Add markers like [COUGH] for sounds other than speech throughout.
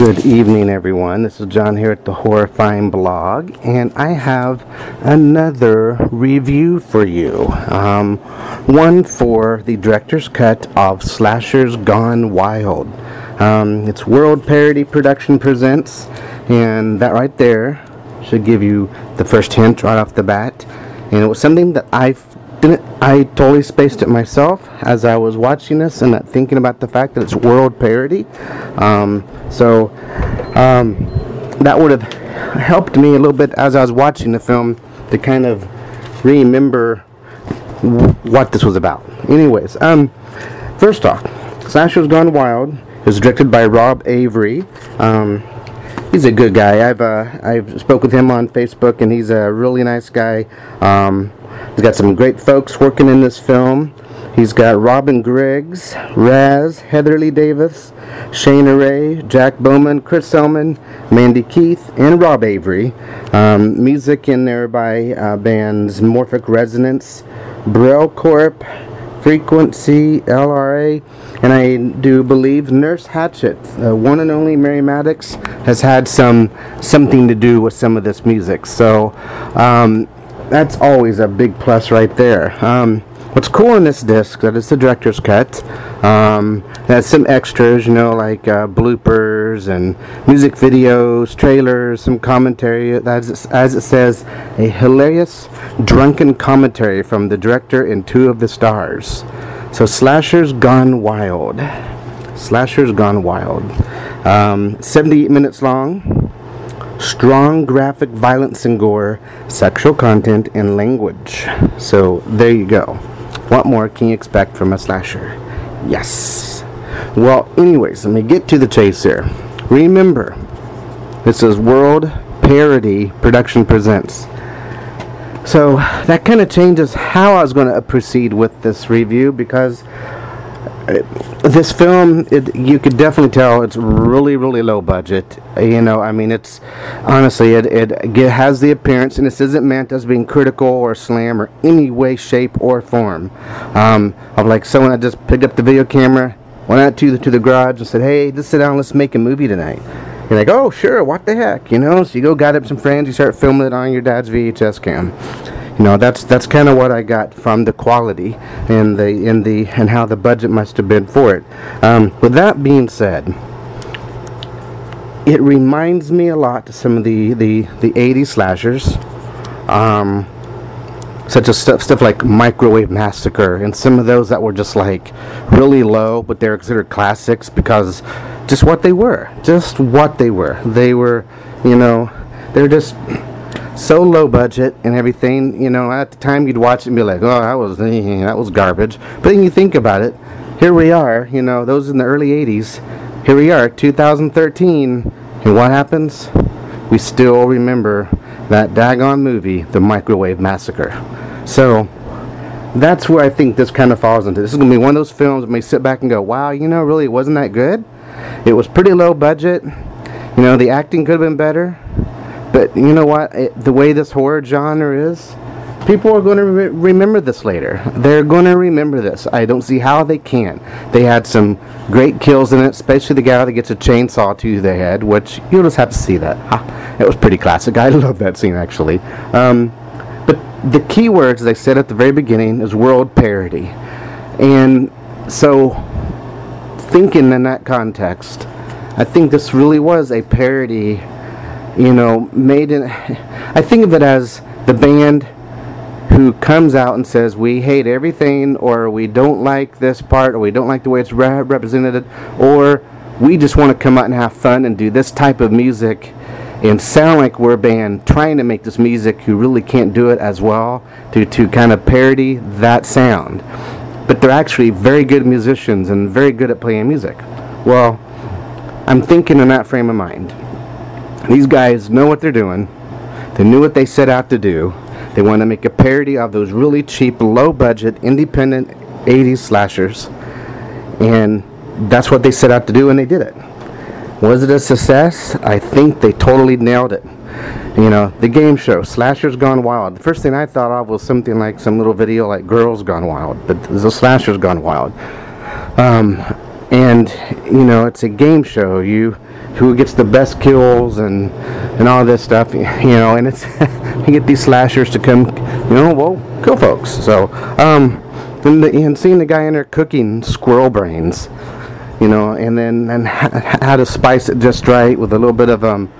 Good evening, everyone. This is John here at the Horrorfying Blog, and I have another review for you. Um, one for the director's cut of Slashers Gone Wild. Um, it's World Parody Production Presents, and that right there should give you the first hint right off the bat. And it was something that I didn't. I totally spaced it myself as I was watching this and thinking about the fact that it's world parody. Um, so um, that would have helped me a little bit as I was watching the film to kind of remember what this was about. Anyways, um, first off, Slashers Gone Wild is directed by Rob Avery. Um, he's a good guy. I've uh, I've spoke with him on Facebook, and he's a really nice guy. Um, he's got some great folks working in this film. He's got Robin Griggs, Raz, Heatherly Davis, Shana Ray, Jack Bowman, Chris Selman, Mandy Keith, and Rob Avery. Um, music in there by uh, bands Morphic Resonance, Braille Corp, Frequency, LRA, and I do believe Nurse Hatchet, the one and only Mary Maddox, has had some something to do with some of this music. So um, that's always a big plus right there. Um, what's cool in this disc that it's the director's cut. Um, has some extras, you know, like uh, bloopers and music videos, trailers, some commentary. As it, as it says, a hilarious drunken commentary from the director and two of the stars. So Slashers Gone Wild. Slashers Gone Wild. Um, 78 minutes long. Strong graphic violence and gore, sexual content, and language. So there you go. What more can you expect from a slasher? Yes. Well, anyways, let me get to the chase here. Remember, this is World Parody Production Presents. So that kind of changes how I was going to proceed with this review because this film, it, you could definitely tell it's really, really low budget. You know, I mean, it's honestly, it, it, it has the appearance, and this isn't meant as being critical or slam or any way, shape, or form um, of like someone that just picked up the video camera, went out to the, to the garage, and said, "Hey, let's sit down, let's make a movie tonight." You're like, "Oh, sure, what the heck?" You know, so you go got up some friends, you start filming it on your dad's VHS cam you know that's that's kind of what I got from the quality and the in the and how the budget must have been for it. Um, with that being said, it reminds me a lot to some of the the the 80s slashers. Um, such as stuff, stuff like Microwave Massacre, and some of those that were just like really low, but they're considered classics because just what they were, just what they were. They were, you know, they're just so low budget and everything. You know, at the time you'd watch it and be like, "Oh, that was eh, that was garbage." But then you think about it. Here we are. You know, those in the early '80s. Here we are, 2013, and what happens? We still remember that daggone movie, The Microwave Massacre. So that's where I think this kind of falls into. This is gonna be one of those films where you sit back and go, "Wow, you know, really, it wasn't that good." It was pretty low budget. You know, the acting could have been better. But you know what? It, the way this horror genre is, people are going to re- remember this later. They're going to remember this. I don't see how they can. They had some great kills in it, especially the guy that gets a chainsaw to the head, which you'll just have to see that. It was pretty classic. [LAUGHS] I love that scene actually. Um, but the key words, as I said at the very beginning, is world parody. And so, thinking in that context, I think this really was a parody you know, made in. [LAUGHS] I think of it as the band who comes out and says we hate everything, or we don't like this part, or we don't like the way it's re- represented, or we just want to come out and have fun and do this type of music and sound like we're a band trying to make this music who really can't do it as well to, to kind of parody that sound. But they're actually very good musicians and very good at playing music. Well, I'm thinking in that frame of mind. These guys know what they're doing. They knew what they set out to do. They want to make a parody of those really cheap, low budget, independent 80s slashers. And that's what they set out to do, and they did it. Was it a success? I think they totally nailed it. You know, the game show, Slashers Gone Wild. The first thing I thought of was something like some little video like Girls Gone Wild, but the Slashers Gone Wild. Um, and, you know, it's a game show. You who gets the best kills and and all this stuff, [LAUGHS] you know. And it's [LAUGHS] you get these slashers to come, you know, well, kill folks. So, um, and, the, and seeing the guy in there cooking squirrel brains, you know, and then and [LAUGHS] how to spice it just right with a little bit of um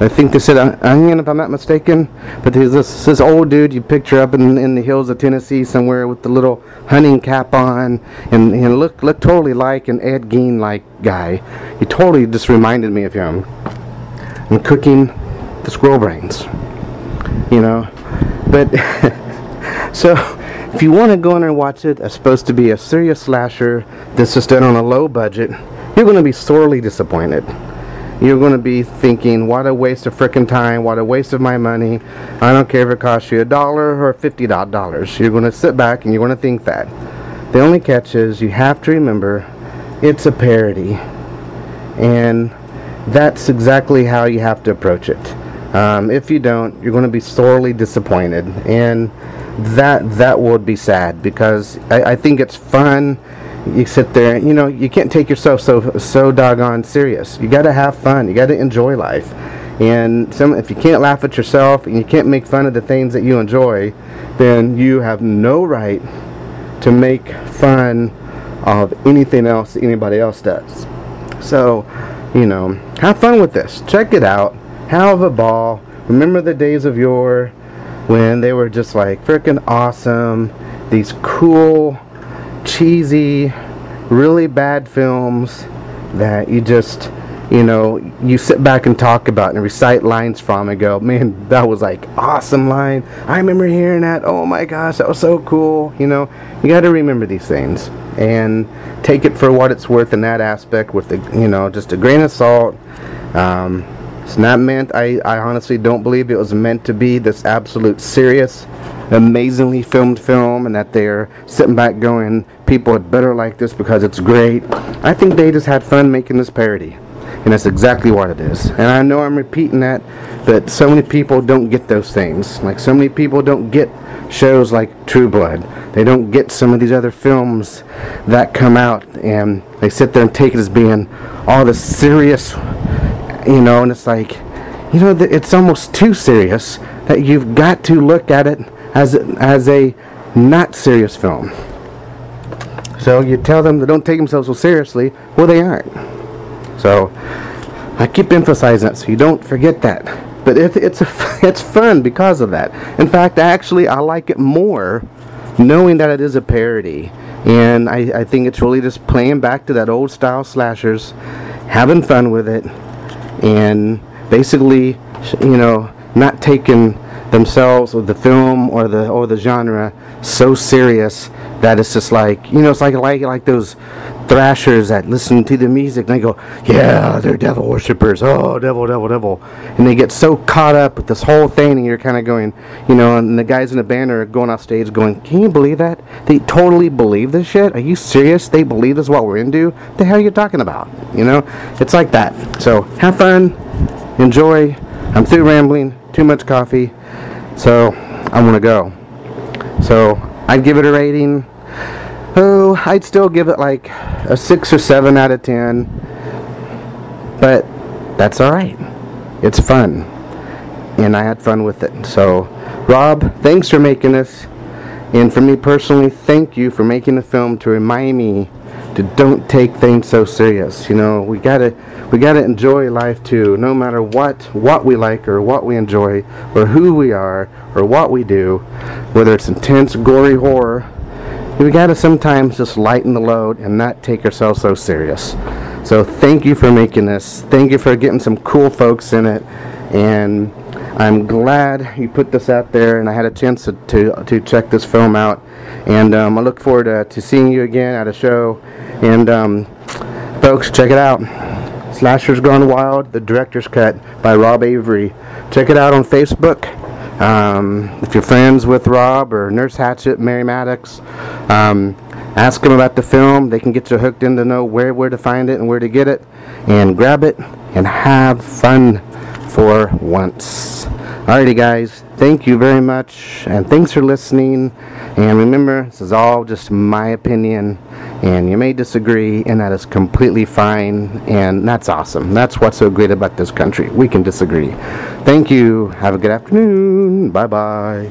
I think they said onion, if I'm not mistaken. But there's this, this old dude you picture up in, in the hills of Tennessee somewhere with the little hunting cap on, and, and look look totally like an Ed Gein like guy. He totally just reminded me of him. And cooking the squirrel brains, you know. But [LAUGHS] so if you want to go in and watch it, it's supposed to be a serious slasher that's just done on a low budget. You're going to be sorely disappointed you're going to be thinking, what a waste of freaking time, what a waste of my money. I don't care if it costs you a dollar or fifty dollars. You're going to sit back and you're going to think that. The only catch is you have to remember it's a parody. And that's exactly how you have to approach it. Um, if you don't, you're going to be sorely disappointed. And that that would be sad because I, I think it's fun you sit there you know you can't take yourself so so doggone serious. You got to have fun you got to enjoy life. And some if you can't laugh at yourself and you can't make fun of the things that you enjoy then you have no right to make fun of anything else that anybody else does. So you know have fun with this. Check it out. Have a ball. Remember the days of yore when they were just like freaking awesome these cool cheesy, really bad films that you just, you know, you sit back and talk about and recite lines from and go, man, that was like awesome line. I remember hearing that. Oh my gosh, that was so cool. You know, you got to remember these things and take it for what it's worth in that aspect with the, you know, just a grain of salt. Um, it's not meant, I, I honestly don't believe it was meant to be this absolute serious amazingly filmed film and that they're sitting back going, people had better like this because it's great. I think they just had fun making this parody. And that's exactly what it is. And I know I'm repeating that, but so many people don't get those things. Like so many people don't get shows like True Blood. They don't get some of these other films that come out and they sit there and take it as being all the serious, you know, and it's like, you know, it's almost too serious that you've got to look at it as as a not serious film. So you tell them they don't take themselves so seriously, well they aren't. So I keep emphasizing that so you don't forget that. But it, it's a, [LAUGHS] it's fun because of that. In fact, actually, I like it more knowing that it is a parody. And I, I think it's really just playing back to that old style slashers, having fun with it, and basically, you know, not taking themselves or the film or the or the genre so serious that it's just like you know it's like like like those thrashers that listen to the music and they go yeah they're devil worshippers. Oh devil devil devil. And they get so caught up with this whole thing and you're kind of going you know and the guys in the band are going off stage going can you believe that? They totally believe this shit? Are you serious? They believe this is what we're into? What the hell are you talking about? You know? It's like that. So have fun. Enjoy. I'm through rambling. Too much coffee. So I'm gonna go. So I'd give it a rating. Oh, I'd still give it like a six or seven out of ten. But that's all right. It's fun, and I had fun with it. So, Rob, thanks for making this. And for me personally, thank you for making the film to remind me to don't take things so serious. You know, we gotta we gotta enjoy life too, no matter what what we like or what we enjoy or who we are or what we do, whether it's intense, gory horror. We gotta sometimes just lighten the load and not take ourselves so serious. So thank you for making this. Thank you for getting some cool folks in it, and I'm glad you put this out there, and I had a chance to to, to check this film out. And um, I look forward to, to seeing you again at a show and um, folks, check it out. Slashers Gone Wild, the director's cut by Rob Avery. Check it out on Facebook. Um, if you're friends with Rob or Nurse Hatchet, Mary Maddox, um, ask them about the film. They can get you hooked in to know where, where to find it and where to get it. And grab it and have fun for once. Alrighty, guys. Thank you very much. And thanks for listening. And remember, this is all just my opinion, and you may disagree, and that is completely fine, and that's awesome. That's what's so great about this country. We can disagree. Thank you. Have a good afternoon. Bye bye.